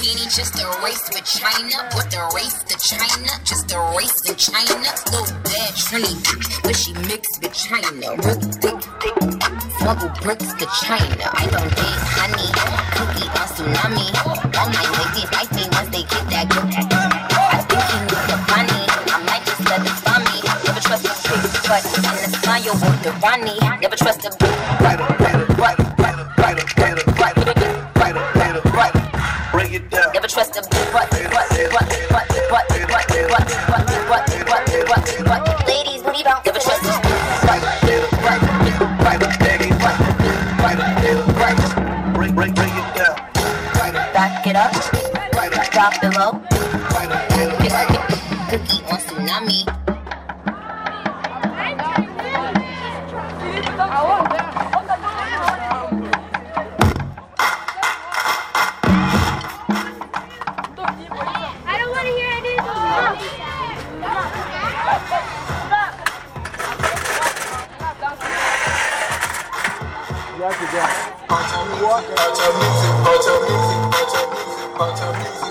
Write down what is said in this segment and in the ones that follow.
bikini, just a race with China. What the race to China? Just a race in China. Little bad Trini, but she mixed with China. Real thick, thick. Smuggle bricks to China. I don't date honey. Cookie on tsunami. All my ladies like me once they get that good. I think he needs the funny. I might just let it find me. Never trust a big butt. And the smile with the Ronnie. Never trust a trust a butt, butt, butt, butt, butt, butt, butt, butt, butt, butt, butt, butt, butt. Ladies, booty bounce. You have to dance. Out music, out music, music, music.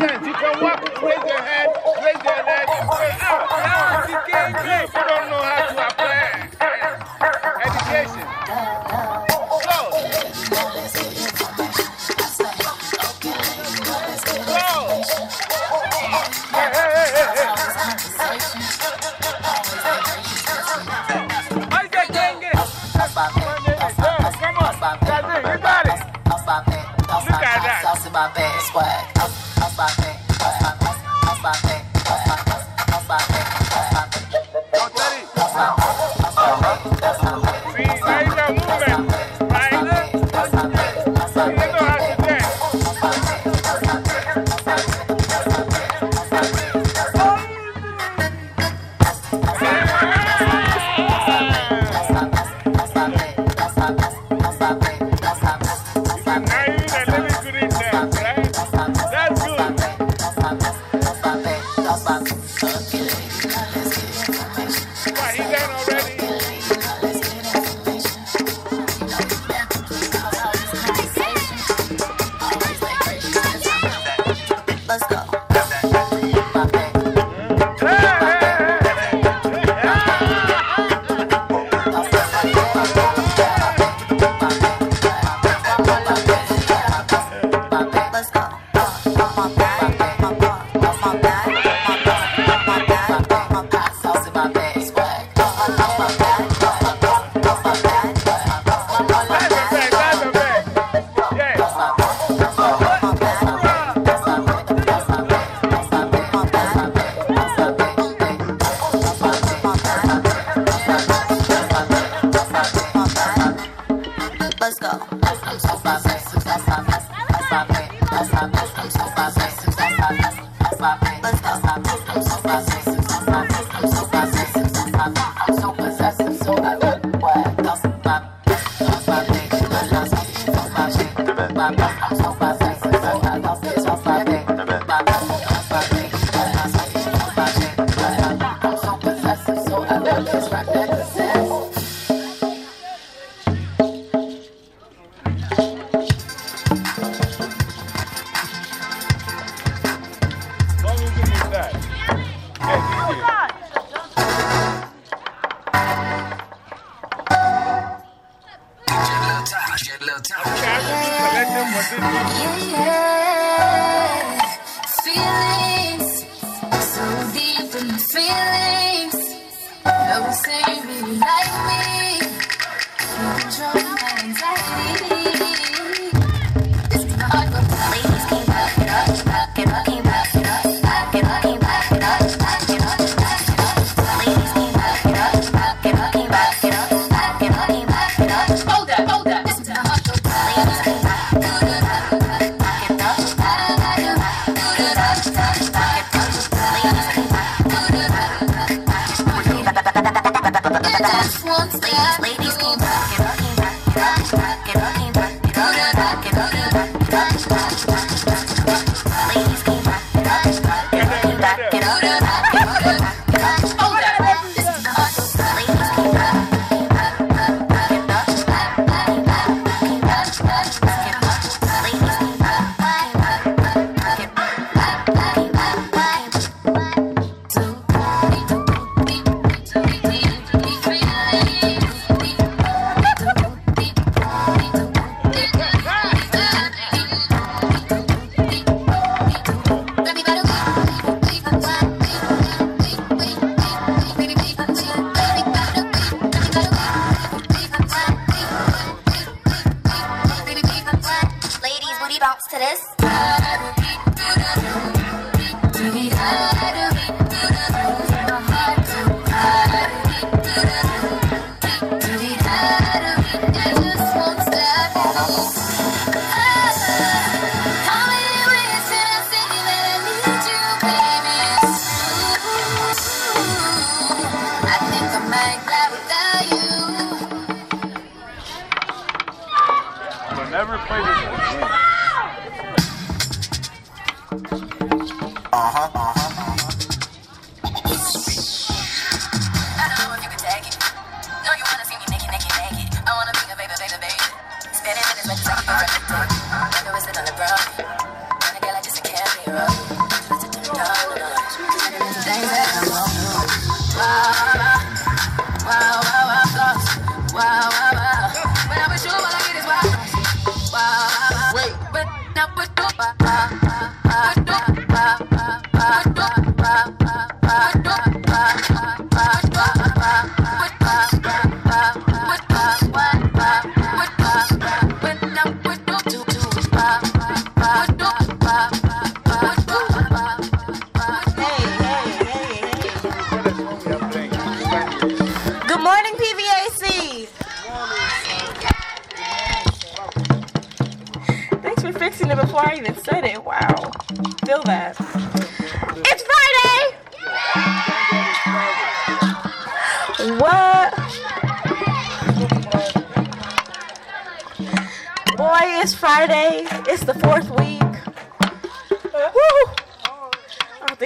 You can walk, raise your head, raise your leg, raise up. Now, you it. You don't know how Oh, oh, oh.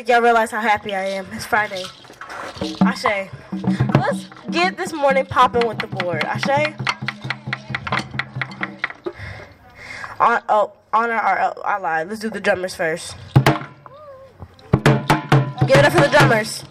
think y'all realize how happy I am. It's Friday. Ashe, let's get this morning popping with the board. Ashe, on oh, honor our oh, I lied. Let's do the drummers first. Give it up for the drummers.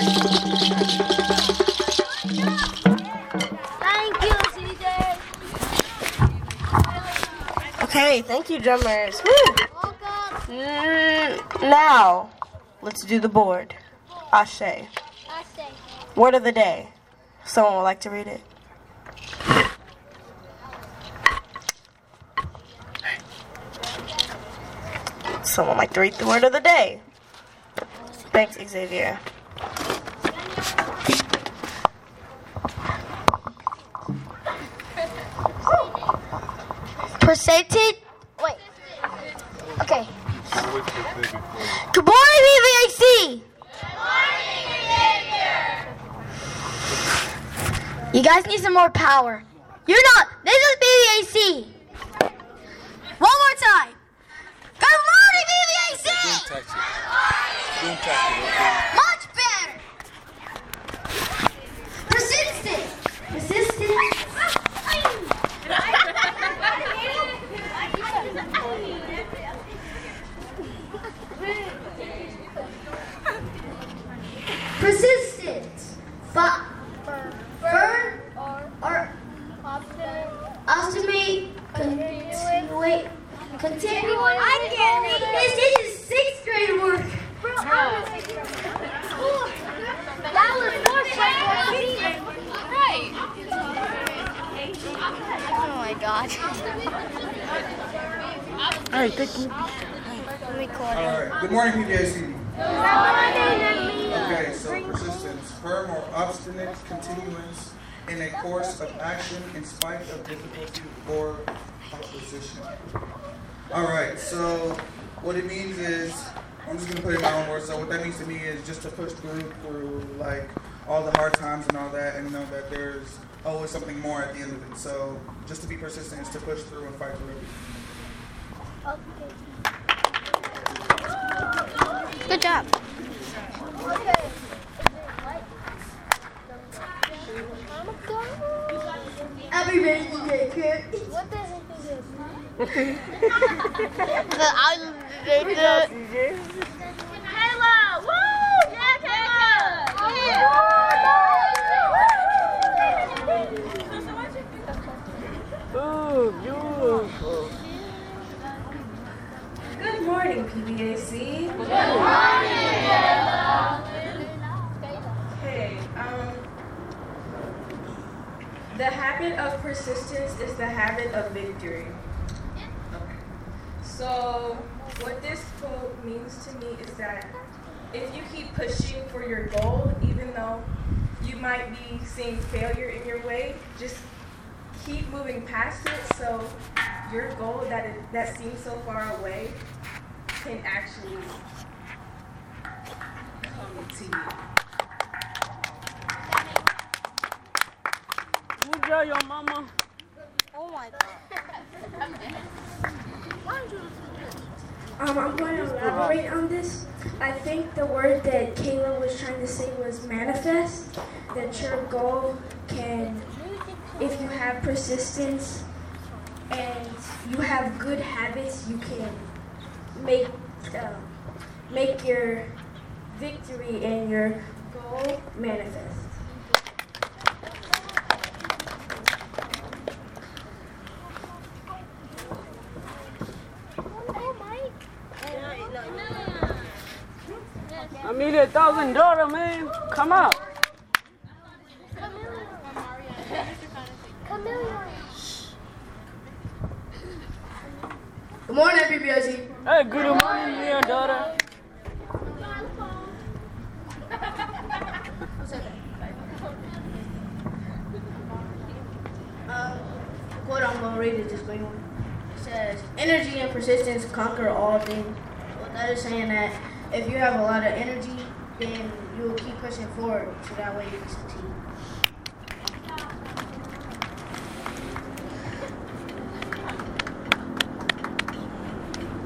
Thank you, CJ. Okay, thank you, drummers. Welcome. Mm, now, let's do the board. Ashe. Word of the day. Someone would like to read it. Someone like to read the word of the day. Thanks, Xavier. Percentage. Wait. Okay. Good morning, VVAC. You guys need some more power. You're not. This is VVAC. One more time. Good morning, VVAC. Much better. Persistent. Persistent. Persistent. Fa- burn or estimate. Continuate. Continue. I can't read this. This is sixth grade work. That was fourth grade work. Right. Oh my god. All right, thank you. Recording. Alright, good morning, PBAC. Okay, so persistence, firm or obstinate continuance in a course of action in spite of difficulty or opposition. Alright, so what it means is, I'm just gonna put it in my own words. So what that means to me is just push through through like all the hard times and all that, and know that there's always something more at the end of it. So just to be persistent is to push through and fight through. Good job. Everybody take care. What the heck is this? the CJ. Ooh, beautiful. Good morning, PBAC. Good Okay, um, the habit of persistence is the habit of victory. Okay. So, what this quote means to me is that if you keep pushing for your goal, even though you might be seeing failure in your way, just keep moving past it so your goal that is, that seems so far away can actually come to you. Good job, your mama. Oh my god. Um, I'm going to elaborate on this. I think the word that Kayla was trying to say was manifest. That your goal can, if you have persistence and you have good habits, you can make uh, make your victory and your goal manifest. I thousand dollar, man. Come out. Good morning, PBIC. Hey, good morning, dear daughter. Um, quote I'm gonna read is just going on. It says, "Energy and persistence conquer all things." Well, that is saying that if you have a lot of energy, then you will keep pushing forward, so that way you can succeed.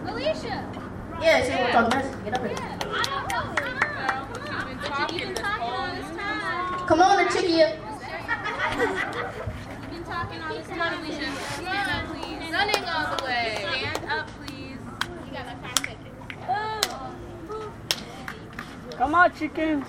Alicia. Yeah, see what talking mess. Get up here. Come on, the chickie. up. Come on, Alicia. Stand up, please. Running all the way. Stand up, please. You got like five seconds. Come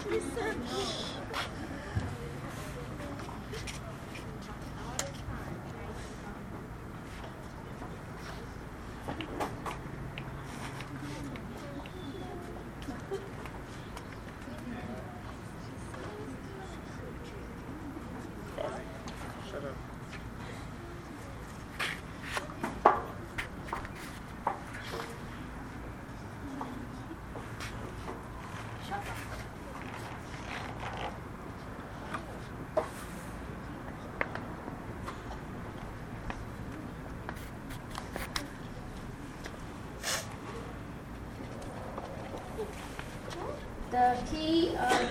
The key of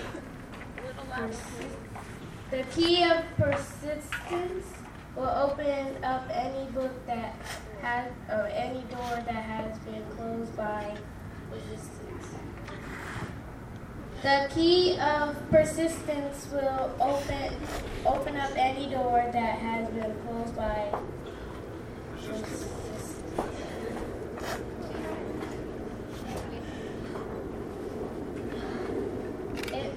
the key of persistence will open up any book that has or any door that has been closed by resistance. The key of persistence will open open up any door that has been closed by resistance. It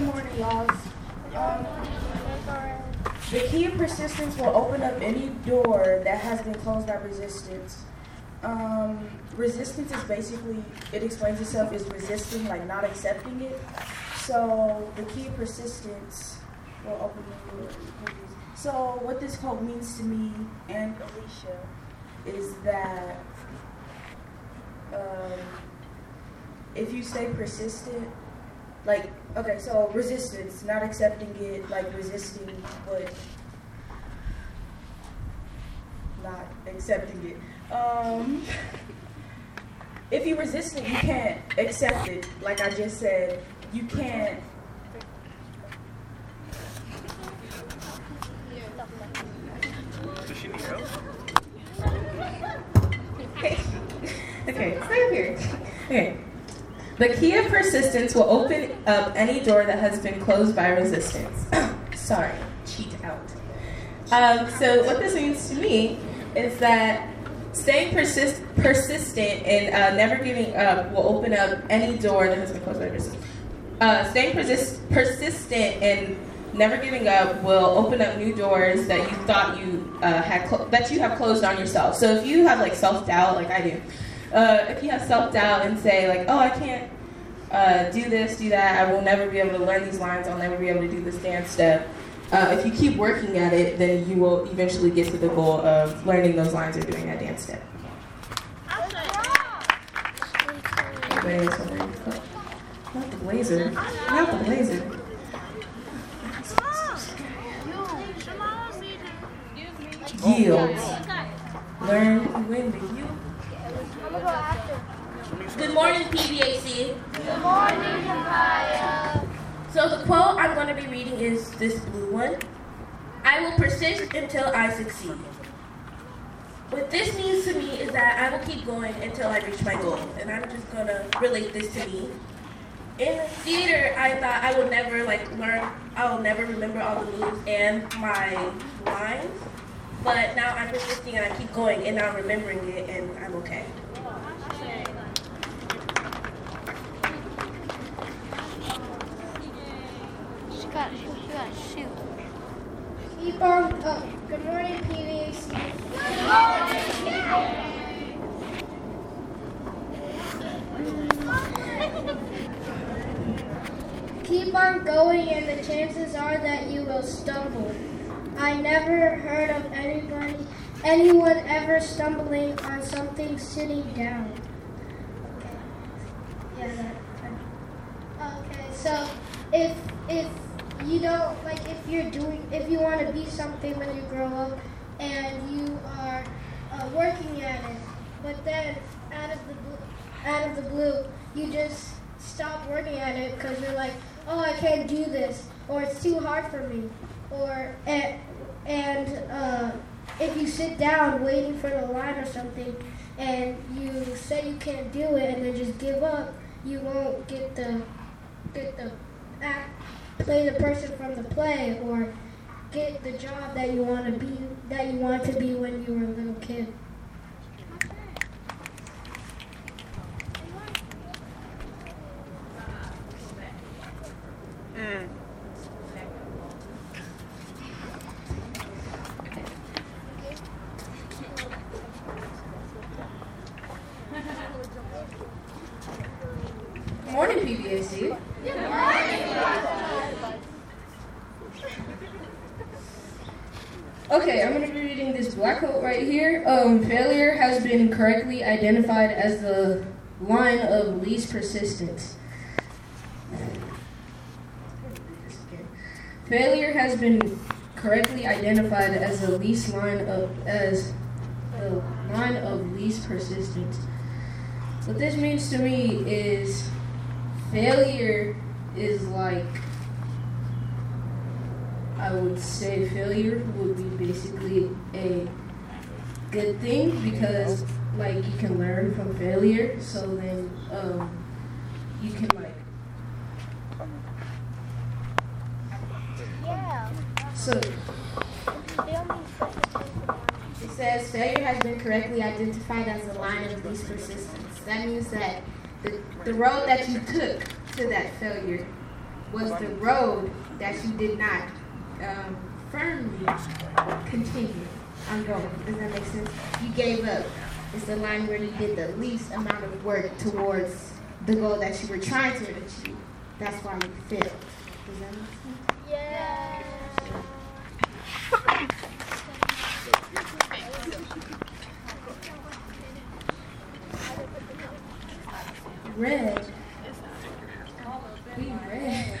means Y'all. Um, the key of persistence will open up any door that has been closed by resistance. Um, resistance is basically, it explains itself as resisting, like not accepting it. So the key of persistence will open the door. So what this quote means to me and Alicia is that um, if you stay persistent, like okay, so resistance, not accepting it, like resisting, but not accepting it. Um, if you resist it, you can't accept it. Like I just said, you can't. Does she need help? okay, stay up here. Okay. The key of persistence will open up any door that has been closed by resistance. Sorry, cheat out. Um, so what this means to me is that staying persist- persistent and uh, never giving up will open up any door that has been closed by resistance. Uh, staying persist- persistent and never giving up will open up new doors that you thought you uh, had clo- that you have closed on yourself. So if you have like self doubt, like I do, uh, if you have self doubt and say like, oh, I can't uh, do this, do that, I will never be able to learn these lines, I'll never be able to do this dance step. Uh, if you keep working at it, then you will eventually get to the goal of learning those lines or doing that dance step. Not the blazer. Not the blazer. Yield. Learn when to yield. Good morning, PBAC. Good morning, Papaya. So the quote I'm going to be reading is this blue one. I will persist until I succeed. What this means to me is that I will keep going until I reach my goal. And I'm just going to relate this to me. In theater, I thought I would never like learn, I will never remember all the moves and my lines. But now I'm persisting and I keep going and now I'm remembering it and I'm okay. She got, she got shoot. On. Oh, good morning, PVAC. Keep on going, and the chances are that you will stumble. I never heard of anybody, anyone ever stumbling on something sitting down. Okay. Yeah. That, Okay, so if if you don't like if you're doing if you want to be something when you grow up and you are uh, working at it, but then out of the blue, out of the blue you just stop working at it because you're like, oh, I can't do this, or it's too hard for me, or and, and uh, if you sit down waiting for the line or something, and you say you can't do it and then just give up, you won't get the get the act, play the person from the play or get the job that you want to be that you want to be when you were a little kid. Good morning, PBAC. Okay, I'm going to be reading this black quote right here. Um, failure has been correctly identified as the line of least persistence. Failure has been correctly identified as the least line of as the line of least persistence. What this means to me is failure is like I would say failure would be basically a good thing because like you can learn from failure so then um, you can like Yeah. so It says failure has been correctly identified as a line of least persistence. That means that the, the road that you took to that failure was the road that you did not um, firmly continue on going. Does that make sense? You gave up. It's the line where you did the least amount of work towards the goal that you were trying to achieve. That's why you failed. Does that make sense? Yeah. red. We red.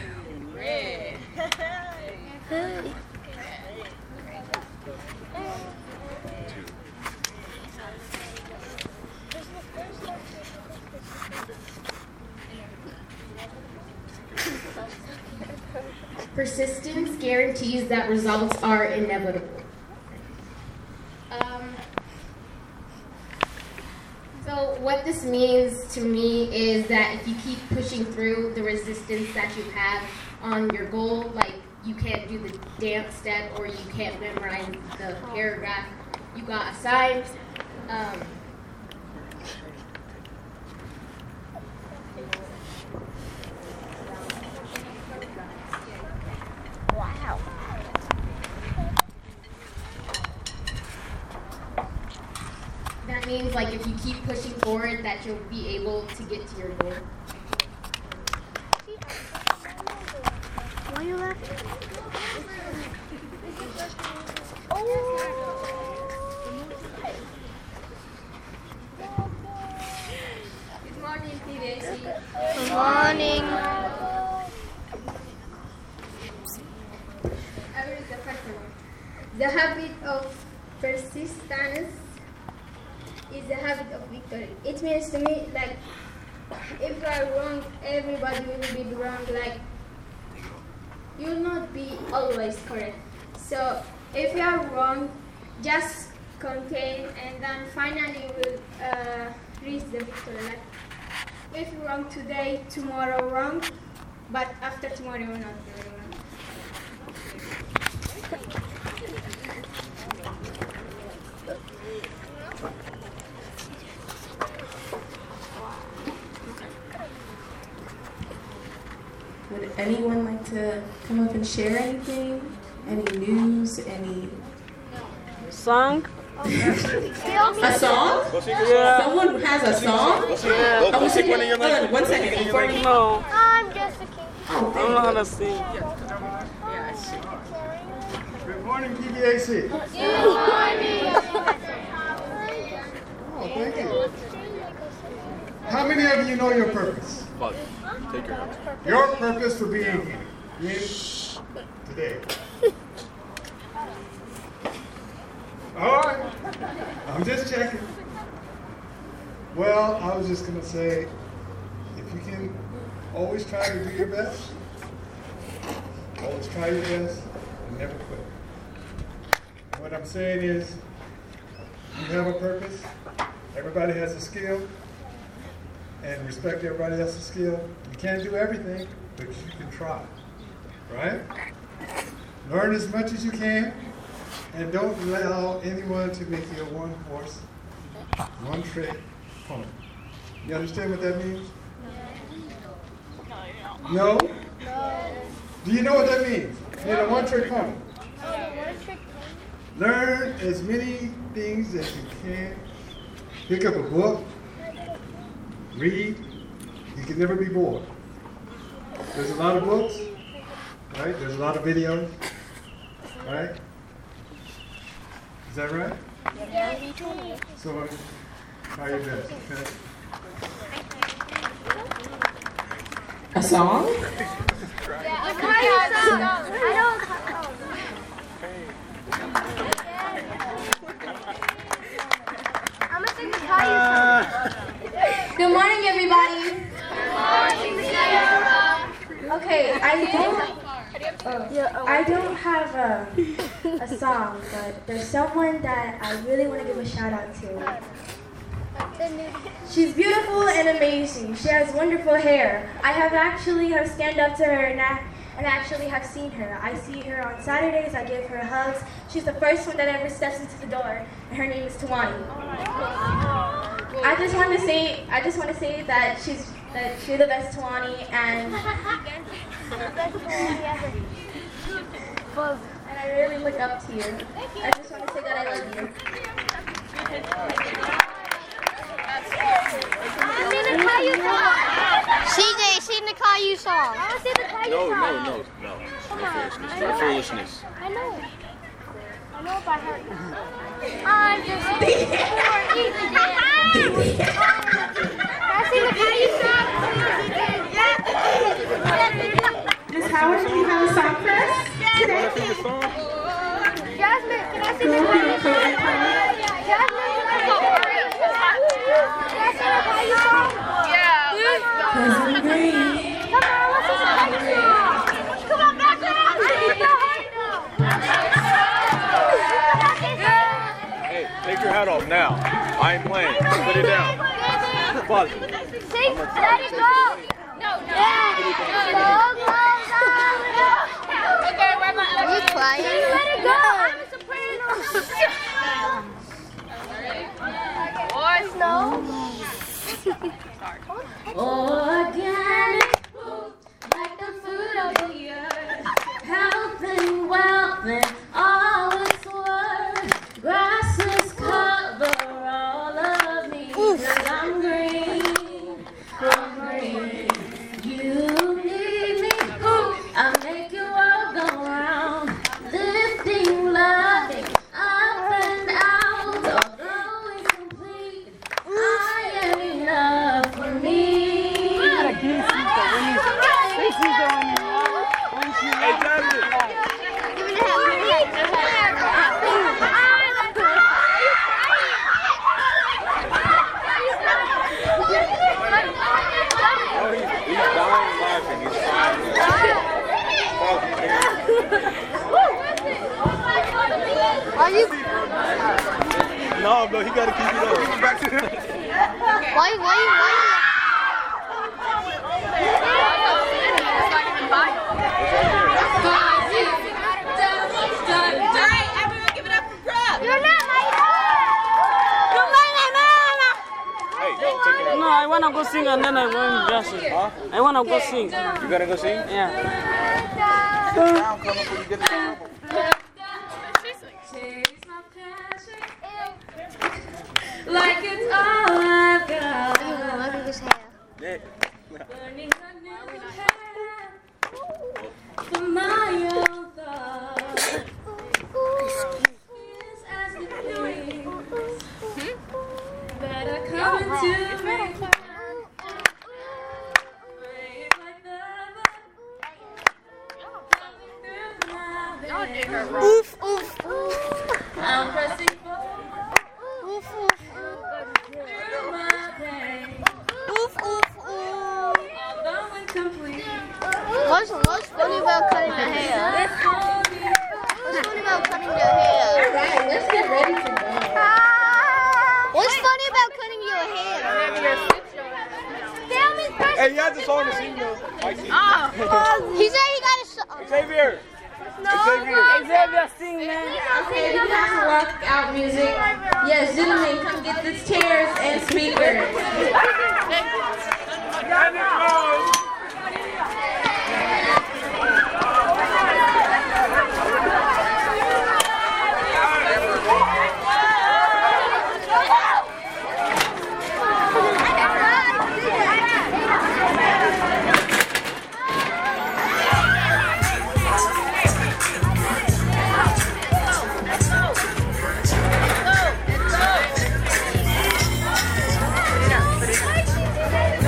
Persistence guarantees that results are inevitable. Um, so what this means to me is that if you keep pushing through the resistance that you have on your goal, like you can't do the dance step or you can't memorize the paragraph you got assigned. Um, Wow. that means like if you keep pushing forward, that you'll be able to get to your goal. Why are you laughing? Good morning, PVAC. Good morning. I read the first one. The habit of persistence is the habit of victory. It means to me like if you are wrong, everybody will be wrong. Like you will not be always correct. So if you are wrong, just contain and then finally you will uh, reach the victory. Like if you're wrong today, tomorrow wrong, but after tomorrow you will not be wrong. Would anyone like to come up and share anything? Any news? Any Song? a song? Yeah. Someone has a song? Yeah. Oh, we should- hold on, one second. No. I'm Jessica. I don't know how to sing. Good morning, PBAC. Oh, thank you. How many of you know your purpose? But take your hands. Your purpose for being here today. All right. I'm just checking. Well, I was just going to say if you can always try to do your best, always try your best, and never quit. What I'm saying is, you have a purpose, everybody has a skill, and respect everybody else's skill. You can't do everything, but you can try, right? Learn as much as you can, and don't allow anyone to make you a one horse, one trick pony. You understand what that means? No? Do you know what that means? Being a one trick pony. Learn as many things as you can. Pick up a book. Read. You can never be bored. There's a lot of books, right? There's a lot of videos, right? Is that right? Yeah, me too. So try your best, okay? A song? Yeah, a song. I'm gonna sing the Caillou song. Good morning, everybody. Okay, I don't. Oh, I don't have a, a song, but there's someone that I really want to give a shout out to. She's beautiful and amazing. She has wonderful hair. I have actually have stand up to her and, I, and actually have seen her. I see her on Saturdays. I give her hugs. She's the first one that ever steps into the door, and her name is Tawani. I just want to say, I just want to say that she's that you're the best Tawani, and and I really look up to you. I just want to say that I love you. Sing the Caillou song. CJ, sing the Caillou song. Oh, I want to sing the Caillou No, song. no, no, no. Come No on. foolishness. I No know. foolishness. I know. I know by heart. I'm just looking for easy dance. Can I sing the Caillou song? Miss Howard, do you have a song for us today? Jasmine, can I sing the Caillou song? Jasmine, Come on, let's just. Come on, back. Hey, take your hat off now. I'm playing. Put it down. Let it go. No, no. No, no, no. Okay, where my you? Let it go. I'm a soprano. guys know? Organic food, like the food of the earth, health and wealth. you. No, bro, he got to keep it up. Give it back to him. Why, why, why? No, I wanna go sing and then I want dresses. Huh? I wanna go sing. You gonna go sing? Yeah. で